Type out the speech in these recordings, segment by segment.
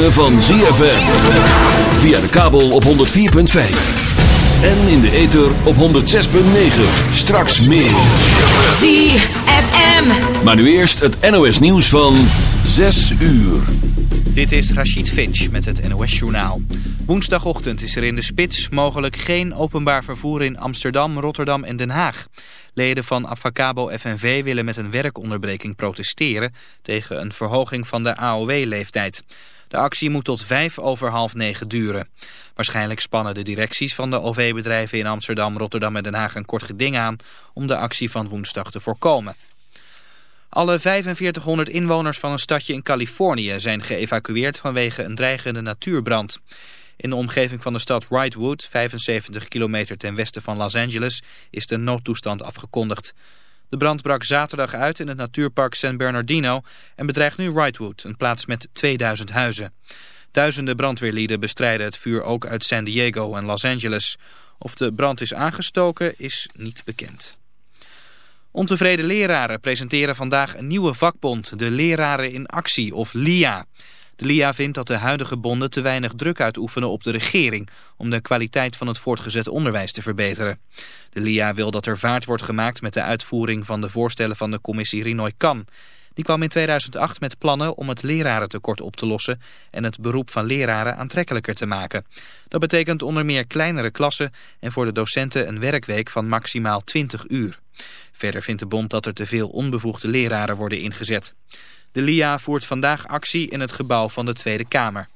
ritme van ZFM. Via de kabel op 104.5. En in de ether op 106.9. Straks meer. ZFM. Maar nu eerst het NOS nieuws van 6 uur. Dit is Rachid Finch met het NOS Journaal. Woensdagochtend is er in de spits mogelijk geen openbaar vervoer in Amsterdam, Rotterdam en Den Haag. Leden van Avacabo FNV willen met een werkonderbreking protesteren tegen een verhoging van de AOW-leeftijd. De actie moet tot vijf over half negen duren. Waarschijnlijk spannen de directies van de OV-bedrijven in Amsterdam, Rotterdam en Den Haag een kort geding aan om de actie van woensdag te voorkomen. Alle 4500 inwoners van een stadje in Californië zijn geëvacueerd vanwege een dreigende natuurbrand. In de omgeving van de stad Wrightwood, 75 kilometer ten westen van Los Angeles, is de noodtoestand afgekondigd. De brand brak zaterdag uit in het natuurpark San Bernardino en bedreigt nu Wrightwood, een plaats met 2000 huizen. Duizenden brandweerlieden bestrijden het vuur ook uit San Diego en Los Angeles. Of de brand is aangestoken is niet bekend. Ontevreden leraren presenteren vandaag een nieuwe vakbond, de Leraren in Actie of LIA. De LIA vindt dat de huidige bonden te weinig druk uitoefenen op de regering om de kwaliteit van het voortgezet onderwijs te verbeteren. De LIA wil dat er vaart wordt gemaakt met de uitvoering van de voorstellen van de commissie Rinoy Kan. Die kwam in 2008 met plannen om het lerarentekort op te lossen en het beroep van leraren aantrekkelijker te maken. Dat betekent onder meer kleinere klassen en voor de docenten een werkweek van maximaal 20 uur. Verder vindt de bond dat er te veel onbevoegde leraren worden ingezet. De LIA voert vandaag actie in het gebouw van de Tweede Kamer.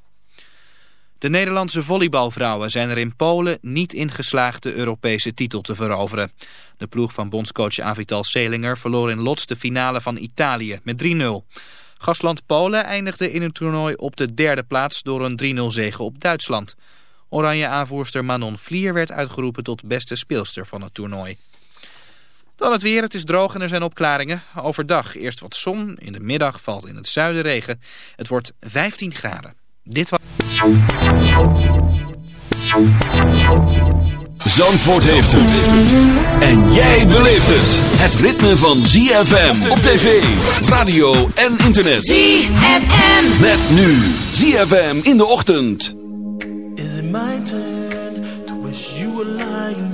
De Nederlandse volleybalvrouwen zijn er in Polen niet in geslaagd de Europese titel te veroveren. De ploeg van bondscoach Avital Selinger verloor in Lots de finale van Italië met 3-0. Gastland Polen eindigde in het toernooi op de derde plaats door een 3-0 zege op Duitsland. Oranje aanvoerster Manon Vlier werd uitgeroepen tot beste speelster van het toernooi. Dan het weer, het is droog en er zijn opklaringen. Overdag eerst wat zon, in de middag valt in het zuiden regen. Het wordt 15 graden. Dit was... Zandvoort heeft het. En jij beleeft het. Het ritme van ZFM op tv, radio en internet. ZFM. Met nu ZFM in de ochtend. Is it my turn to wish you were lying here?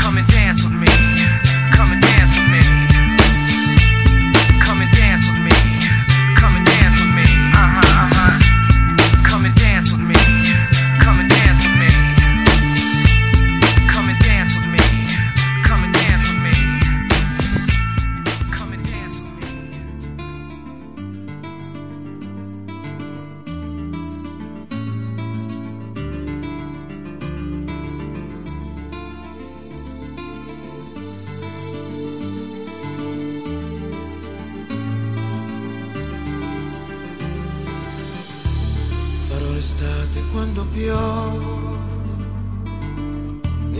Come and dance with me. Come and dance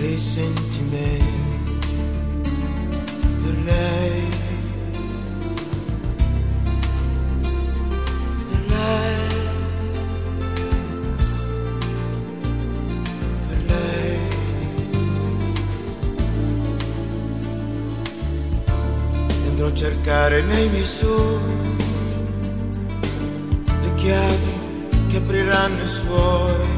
dei sentimenti per lei. Per lei. Per cercare nei miei sogni le chiavi che apriranno i suoi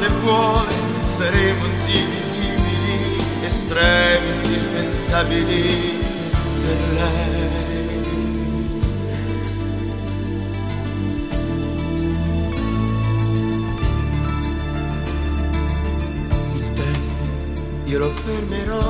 se vuole saremo indivisibili estremi indispensabili per lei. Tempo io lo fermerò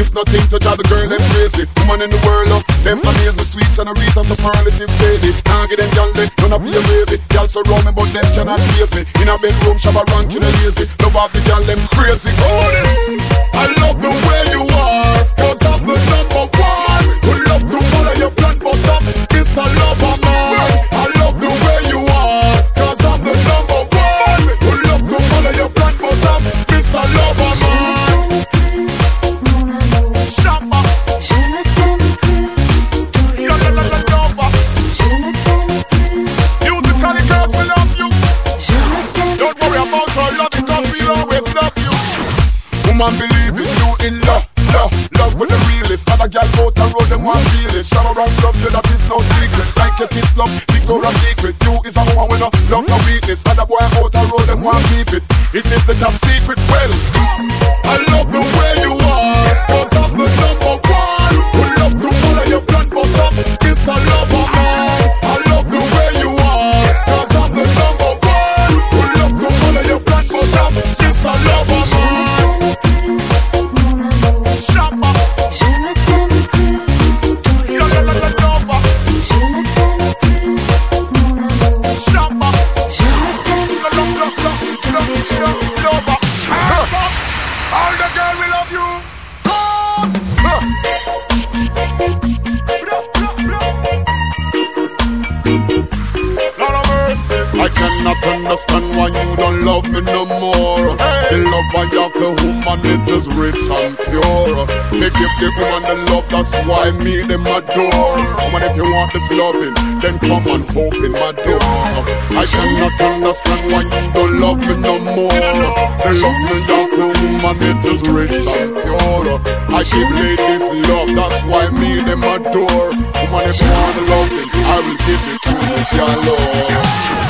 a. If nothing to drive the girl them crazy. Woman in the world, love them amaze me. Sweets and a wreath and superlative lady. Can't get them gyal they none of your baby. Gyal surround me, but them cannot face me. In a bedroom, shabba ranking and lazy. Love off the gyal them crazy. Oh, I love the way Woman, believe it, you in love, love, love with the realest. Other gal out the road, them want feel it. Shower around love, you that is no secret. Like your kids love, Victoria's Secret. You is a woman with no love, no weakness. Other boy out the road, them want keep it. It is the top secret. Well, come and open my door. I cannot understand why you don't love me no more. The love me for woman, it is rich and pure. I give ladies love, that's why me them adore. Woman, if you wanna love loving, I will give it to you, your love.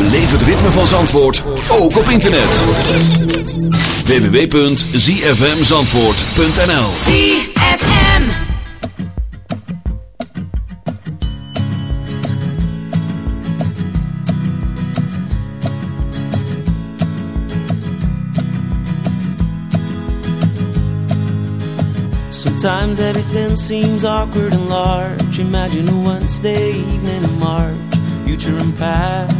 Beleef het ritme van Zandvoort, ook op internet. www.zfmzandvoort.nl ZFM. Sometimes everything seems awkward and large. Imagine a Wednesday evening in March, future and past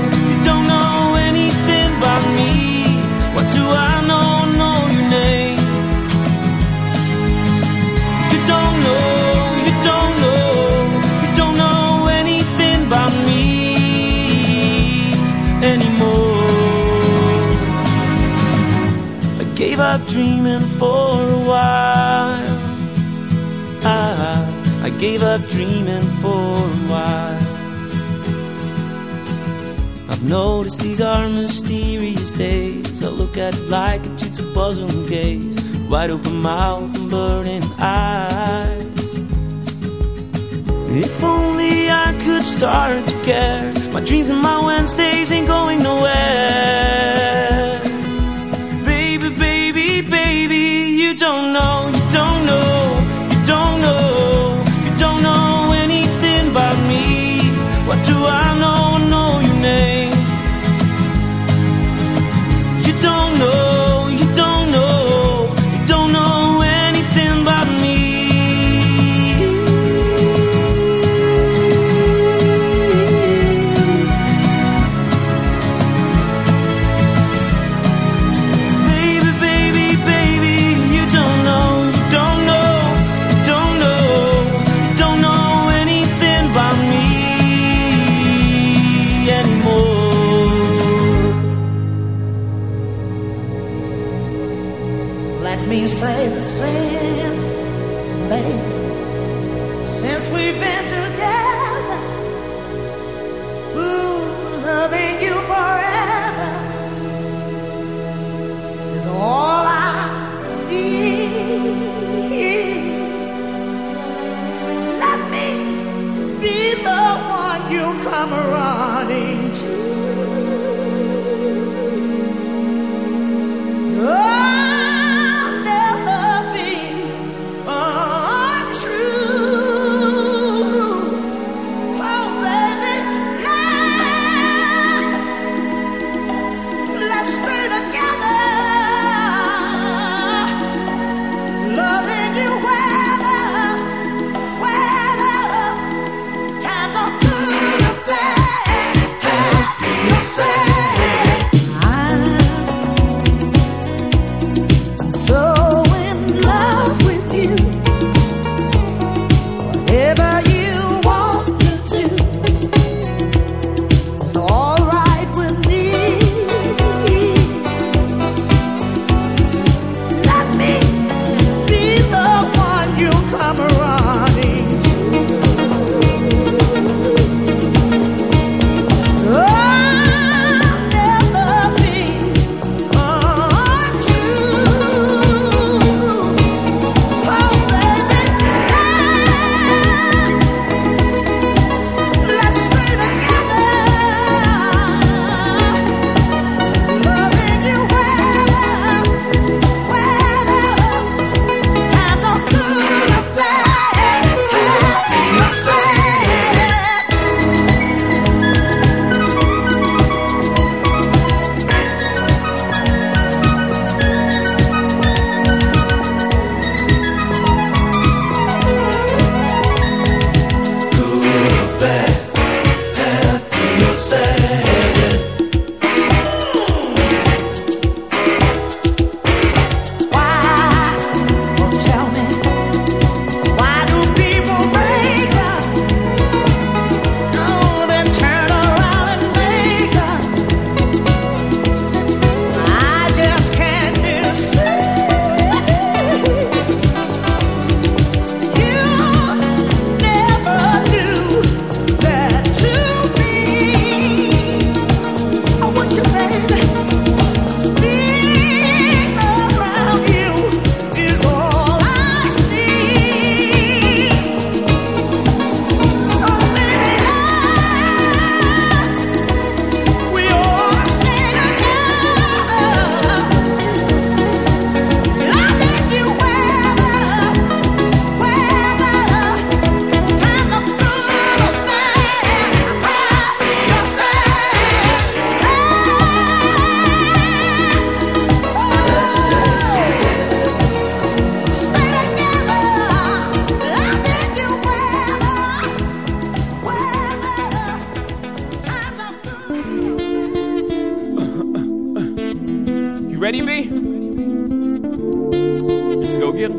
Up dreaming for a while. I, I gave up dreaming for a while. I've noticed these are mysterious days. I look at it like a jigsaw puzzle and gaze. Wide open mouth and burning eyes. If only I could start to care. My dreams and my Wednesdays ain't going nowhere. Ready, B? Let's go get 'em.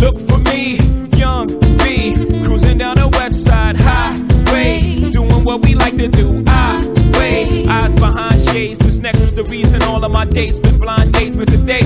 Look for me, young B, cruising down the west side highway, doing what we like to do. I wait, eyes behind shades. This necklace, the reason all of my dates been blind dates. But today,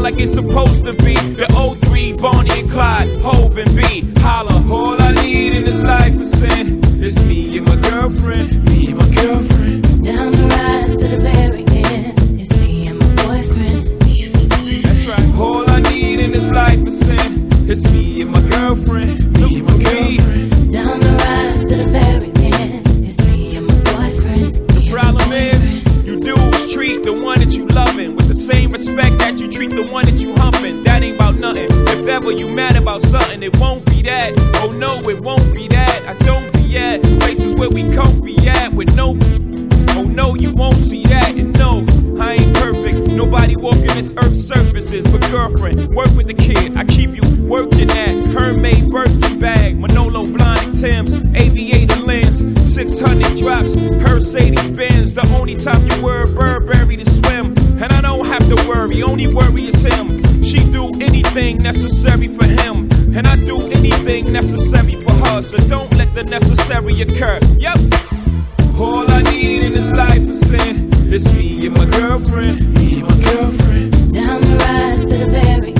down like it's supposed to be. The 03, Bonnie and Clyde, Hov and B. Holla, all I need in this life is sin. It's me and my girlfriend, me and my girlfriend. Down the ride to the very end. It's me and my boyfriend. Me and my boyfriend. That's right. All I need in this life is sin. Something, it won't be that. Oh no, it won't be that. I don't be at places where we can't be at with no. Oh no, you won't see that. And no, I ain't perfect. Nobody walking this earth's surfaces. But girlfriend, work with the kid. I keep you working at Hermès Birkin bag, Manolo Blahnik Tim's, aviator lens, 600 drops, Mercedes Benz. The only time you wear a Burberry to swim. And I don't have to worry, only worry is him. She do anything necessary for him. Anything necessary for her. So don't let the necessary occur. Yep. All I need in this life is sin. It's me and my girlfriend. Me and my girlfriend. Down the ride to the very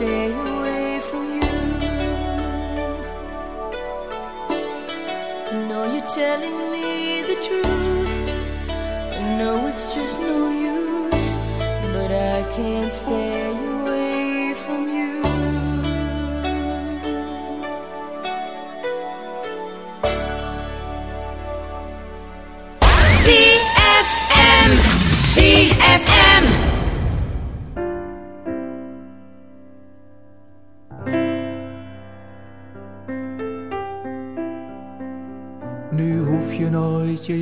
stay away from you. Know you're telling me the truth. I know it's just no use, but I can't stay away from you. ZFM.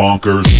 Bonkers.